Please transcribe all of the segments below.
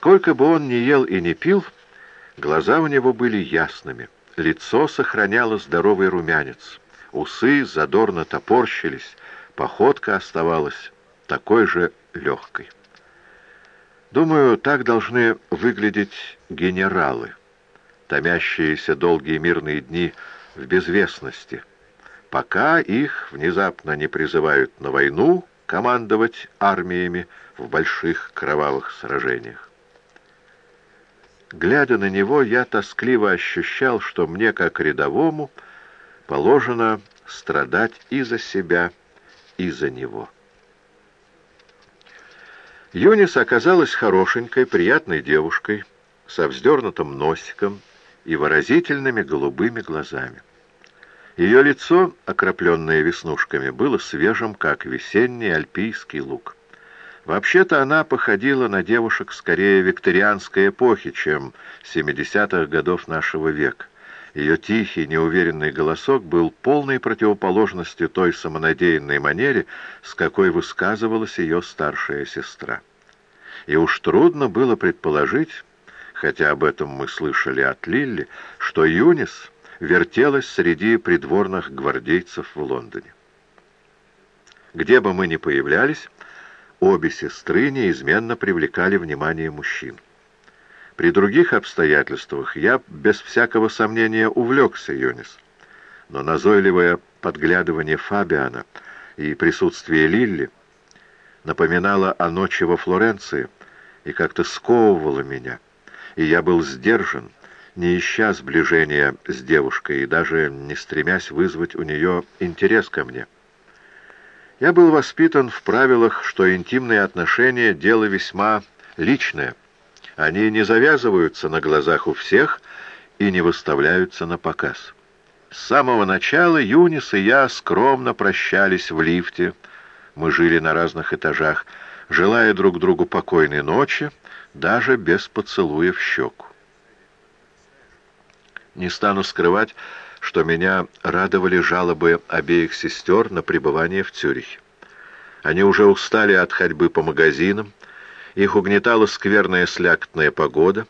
Сколько бы он ни ел и не пил, глаза у него были ясными, лицо сохраняло здоровый румянец, усы задорно топорщились, походка оставалась такой же легкой. Думаю, так должны выглядеть генералы, томящиеся долгие мирные дни в безвестности, пока их внезапно не призывают на войну командовать армиями в больших кровавых сражениях. Глядя на него, я тоскливо ощущал, что мне, как рядовому, положено страдать и за себя, и за него. Юнис оказалась хорошенькой, приятной девушкой, со вздернутым носиком и выразительными голубыми глазами. Ее лицо, окропленное веснушками, было свежим, как весенний альпийский лук. Вообще-то она походила на девушек скорее викторианской эпохи, чем 70-х годов нашего века. Ее тихий, неуверенный голосок был полной противоположностью той самонадеянной манере, с какой высказывалась ее старшая сестра. И уж трудно было предположить, хотя об этом мы слышали от Лилли, что Юнис вертелась среди придворных гвардейцев в Лондоне. Где бы мы ни появлялись, обе сестры неизменно привлекали внимание мужчин. При других обстоятельствах я без всякого сомнения увлекся Юнис, но назойливое подглядывание Фабиана и присутствие Лилли напоминало о ночи во Флоренции и как-то сковывало меня, и я был сдержан, не ища сближения с девушкой и даже не стремясь вызвать у нее интерес ко мне. Я был воспитан в правилах, что интимные отношения — дело весьма личное — они не завязываются на глазах у всех и не выставляются на показ. С самого начала Юнис и я скромно прощались в лифте. Мы жили на разных этажах, желая друг другу покойной ночи, даже без поцелуя в щеку. Не стану скрывать, что меня радовали жалобы обеих сестер на пребывание в Цюрихе. Они уже устали от ходьбы по магазинам, их угнетала скверная слякотная погода,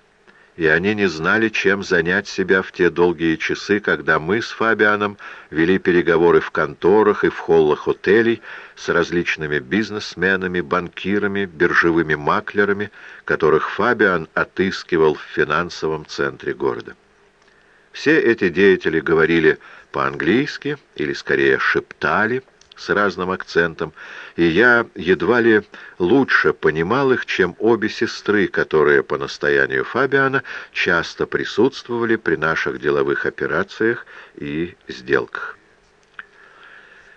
и они не знали, чем занять себя в те долгие часы, когда мы с Фабианом вели переговоры в конторах и в холлах отелей с различными бизнесменами, банкирами, биржевыми маклерами, которых Фабиан отыскивал в финансовом центре города. Все эти деятели говорили по-английски, или скорее шептали, с разным акцентом, и я едва ли лучше понимал их, чем обе сестры, которые по настоянию Фабиана часто присутствовали при наших деловых операциях и сделках.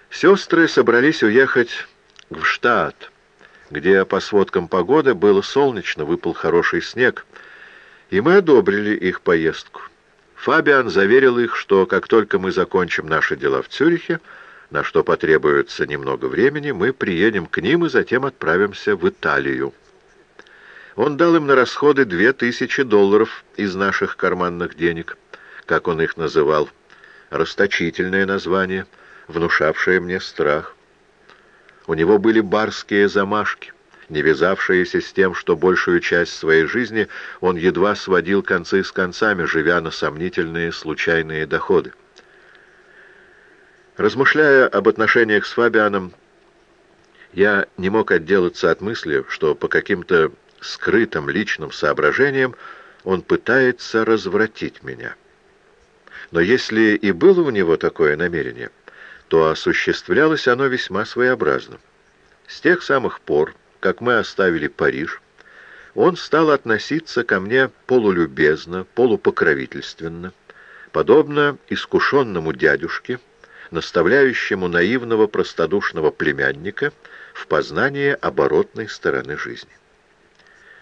Сестры собрались уехать в штат, где, по сводкам погоды, было солнечно, выпал хороший снег, и мы одобрили их поездку. Фабиан заверил их, что как только мы закончим наши дела в Цюрихе, на что потребуется немного времени, мы приедем к ним и затем отправимся в Италию. Он дал им на расходы две тысячи долларов из наших карманных денег, как он их называл, расточительное название, внушавшее мне страх. У него были барские замашки, не вязавшиеся с тем, что большую часть своей жизни он едва сводил концы с концами, живя на сомнительные случайные доходы. Размышляя об отношениях с Фабианом, я не мог отделаться от мысли, что по каким-то скрытым личным соображениям он пытается развратить меня. Но если и было у него такое намерение, то осуществлялось оно весьма своеобразно. С тех самых пор, как мы оставили Париж, он стал относиться ко мне полулюбезно, полупокровительственно, подобно искушенному дядюшке, наставляющему наивного простодушного племянника в познание оборотной стороны жизни.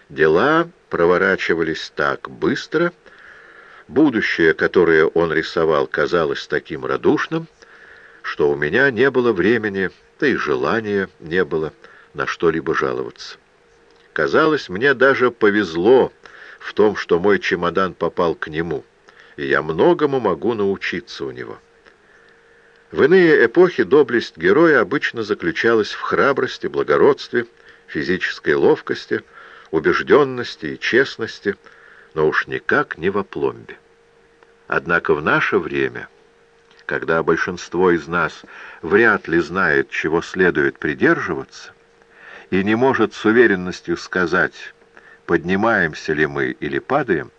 Дела проворачивались так быстро, будущее, которое он рисовал, казалось таким радушным, что у меня не было времени, да и желания не было на что-либо жаловаться. Казалось, мне даже повезло в том, что мой чемодан попал к нему, и я многому могу научиться у него. В иные эпохи доблесть героя обычно заключалась в храбрости, благородстве, физической ловкости, убежденности и честности, но уж никак не во пломбе. Однако в наше время, когда большинство из нас вряд ли знает, чего следует придерживаться, и не может с уверенностью сказать, поднимаемся ли мы или падаем,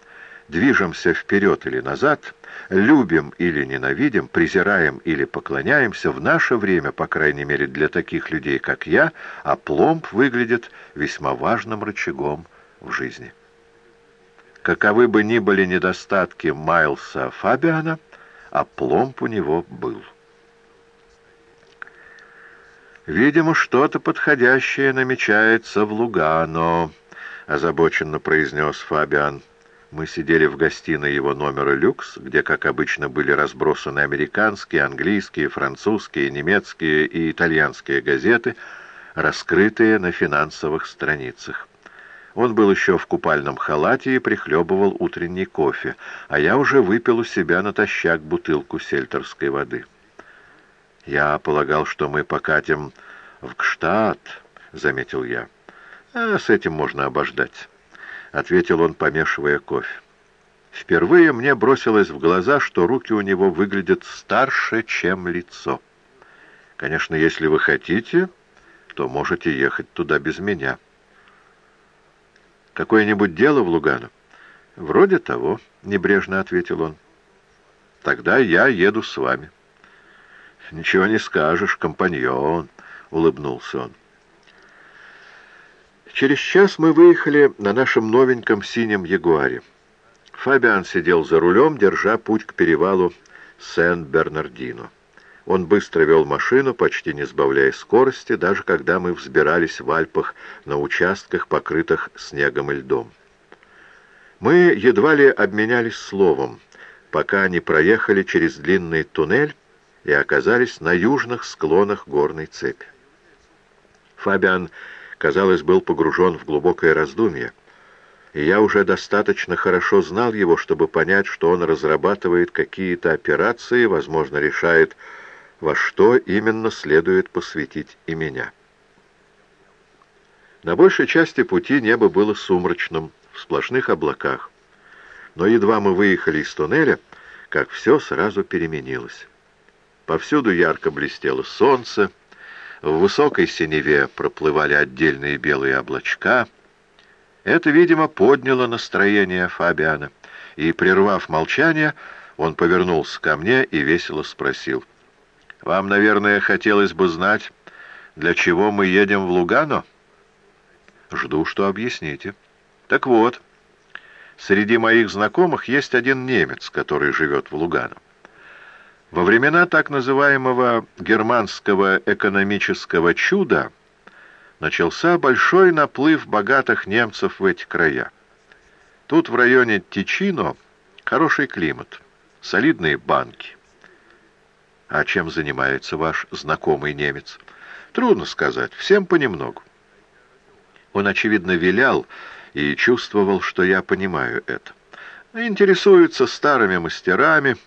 движемся вперед или назад, любим или ненавидим, презираем или поклоняемся, в наше время, по крайней мере для таких людей, как я, а пломб выглядит весьма важным рычагом в жизни. Каковы бы ни были недостатки Майлса Фабиана, а пломб у него был. «Видимо, что-то подходящее намечается в Лугано», — озабоченно произнес Фабиан. Мы сидели в гостиной его номера «Люкс», где, как обычно, были разбросаны американские, английские, французские, немецкие и итальянские газеты, раскрытые на финансовых страницах. Он был еще в купальном халате и прихлебывал утренний кофе, а я уже выпил у себя натощак бутылку сельтерской воды. «Я полагал, что мы покатим в Гштадт», — заметил я. «А с этим можно обождать». — ответил он, помешивая кофе. Впервые мне бросилось в глаза, что руки у него выглядят старше, чем лицо. Конечно, если вы хотите, то можете ехать туда без меня. Какое-нибудь дело в Лугану? Вроде того, небрежно ответил он. Тогда я еду с вами. Ничего не скажешь, компаньон, улыбнулся он. Через час мы выехали на нашем новеньком синем Ягуаре. Фабиан сидел за рулем, держа путь к перевалу Сен-Бернардино. Он быстро вел машину, почти не сбавляя скорости, даже когда мы взбирались в Альпах на участках, покрытых снегом и льдом. Мы едва ли обменялись словом, пока они проехали через длинный туннель и оказались на южных склонах горной цепи. Фабиан казалось, был погружен в глубокое раздумье, и я уже достаточно хорошо знал его, чтобы понять, что он разрабатывает какие-то операции, возможно, решает, во что именно следует посвятить и меня. На большей части пути небо было сумрачным, в сплошных облаках. Но едва мы выехали из туннеля, как все сразу переменилось. Повсюду ярко блестело солнце, в высокой синеве проплывали отдельные белые облачка. Это, видимо, подняло настроение Фабиана, и, прервав молчание, он повернулся ко мне и весело спросил. «Вам, наверное, хотелось бы знать, для чего мы едем в Лугано?» «Жду, что объясните». «Так вот, среди моих знакомых есть один немец, который живет в Лугано. Во времена так называемого германского экономического чуда начался большой наплыв богатых немцев в эти края. Тут в районе Тичино хороший климат, солидные банки. А чем занимается ваш знакомый немец? Трудно сказать, всем понемногу. Он, очевидно, вилял и чувствовал, что я понимаю это. Интересуется старыми мастерами,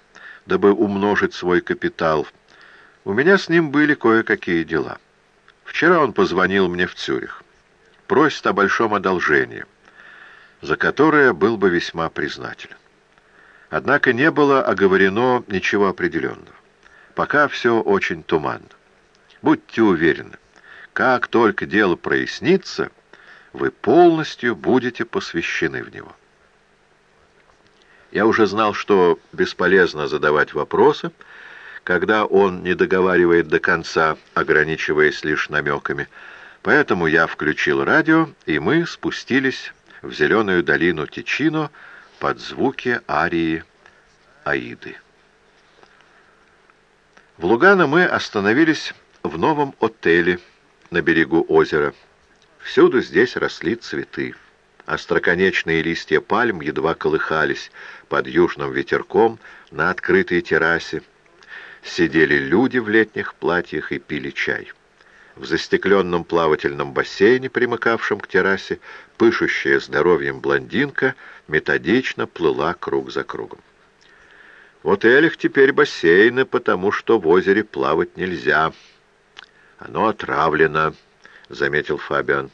дабы умножить свой капитал. У меня с ним были кое-какие дела. Вчера он позвонил мне в Цюрих. Просит о большом одолжении, за которое был бы весьма признателен. Однако не было оговорено ничего определенного. Пока все очень туманно. Будьте уверены, как только дело прояснится, вы полностью будете посвящены в него. Я уже знал, что бесполезно задавать вопросы, когда он не договаривает до конца, ограничиваясь лишь намеками. Поэтому я включил радио, и мы спустились в зеленую долину Тичино под звуки арии Аиды. В Лугано мы остановились в новом отеле на берегу озера. Всюду здесь росли цветы. Остроконечные листья пальм едва колыхались под южным ветерком на открытой террасе. Сидели люди в летних платьях и пили чай. В застекленном плавательном бассейне, примыкавшем к террасе, пышущая здоровьем блондинка методично плыла круг за кругом. В отелях теперь бассейны, потому что в озере плавать нельзя. Оно отравлено, — заметил Фабиан.